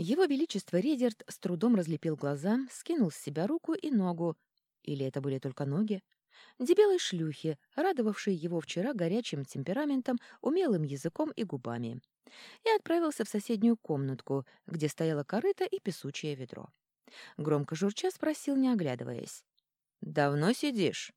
Его Величество Редерт с трудом разлепил глаза, скинул с себя руку и ногу. Или это были только ноги? Дебелой шлюхи, радовавшей его вчера горячим темпераментом, умелым языком и губами. И отправился в соседнюю комнатку, где стояла корыта и песучее ведро. Громко журча спросил, не оглядываясь. «Давно сидишь?»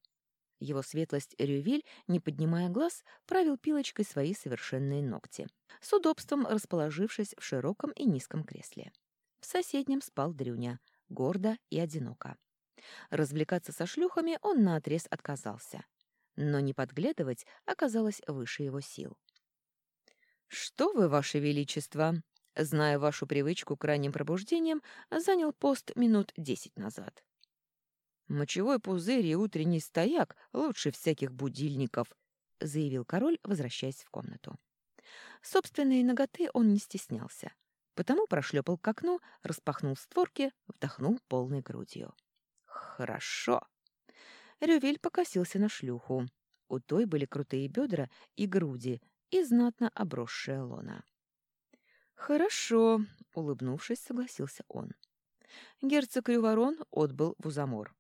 Его светлость Рювиль, не поднимая глаз, правил пилочкой свои совершенные ногти, с удобством расположившись в широком и низком кресле. В соседнем спал Дрюня, гордо и одиноко. Развлекаться со шлюхами он наотрез отказался. Но не подглядывать оказалось выше его сил. «Что вы, ваше величество?» Зная вашу привычку к ранним пробуждениям, занял пост минут десять назад. «Мочевой пузырь и утренний стояк лучше всяких будильников», — заявил король, возвращаясь в комнату. Собственные ноготы он не стеснялся, потому прошлепал к окну, распахнул створки, вдохнул полной грудью. «Хорошо». Рювель покосился на шлюху. У той были крутые бедра и груди, и знатно обросшая лона. «Хорошо», — улыбнувшись, согласился он. Герцог Рюворон отбыл в Узамор.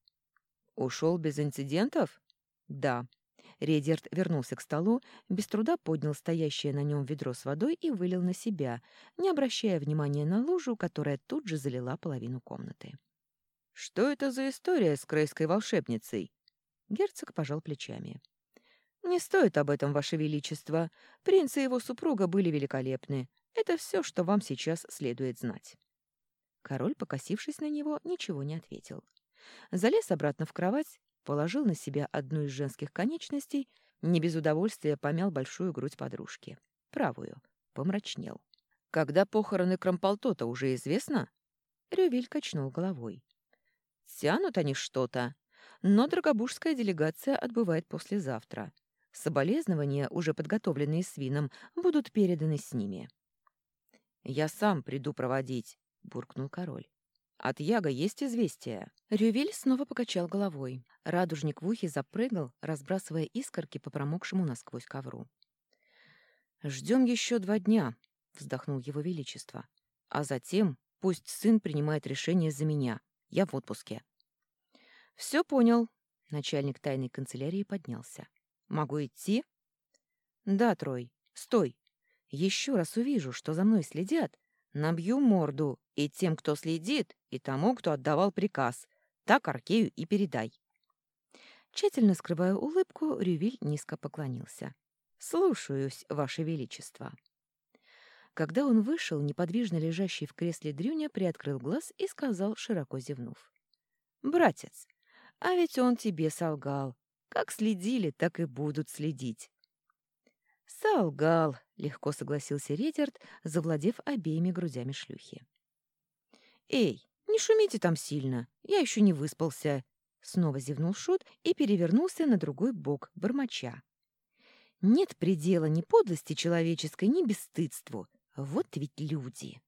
Ушел без инцидентов? Да. Редерт вернулся к столу, без труда поднял стоящее на нем ведро с водой и вылил на себя, не обращая внимания на лужу, которая тут же залила половину комнаты. «Что это за история с крейской волшебницей?» Герцог пожал плечами. «Не стоит об этом, Ваше Величество. Принц и его супруга были великолепны. Это все, что вам сейчас следует знать». Король, покосившись на него, ничего не ответил. Залез обратно в кровать, положил на себя одну из женских конечностей, не без удовольствия помял большую грудь подружки. Правую. Помрачнел. «Когда похороны Крамполтота уже известно?» Рювель качнул головой. «Тянут они что-то, но драгобужская делегация отбывает послезавтра. Соболезнования, уже подготовленные свином, будут переданы с ними». «Я сам приду проводить», — буркнул король. От Яга есть известие. Рювель снова покачал головой. Радужник в ухе запрыгал, разбрасывая искорки по промокшему насквозь ковру. «Ждем еще два дня», — вздохнул его величество. «А затем пусть сын принимает решение за меня. Я в отпуске». «Все понял». Начальник тайной канцелярии поднялся. «Могу идти?» «Да, Трой. Стой. Еще раз увижу, что за мной следят, Набью морду и тем, кто следит, и тому, кто отдавал приказ. Так Аркею и передай. Тщательно скрывая улыбку, Рювиль низко поклонился. «Слушаюсь, Ваше Величество». Когда он вышел, неподвижно лежащий в кресле Дрюня приоткрыл глаз и сказал, широко зевнув. «Братец, а ведь он тебе солгал. Как следили, так и будут следить. «Солгал», — легко согласился Редерт, завладев обеими грудями шлюхи. «Эй, не шумите там сильно, я еще не выспался», — снова зевнул Шут и перевернулся на другой бок, бормоча. «Нет предела ни подлости человеческой, ни бесстыдству. Вот ведь люди!»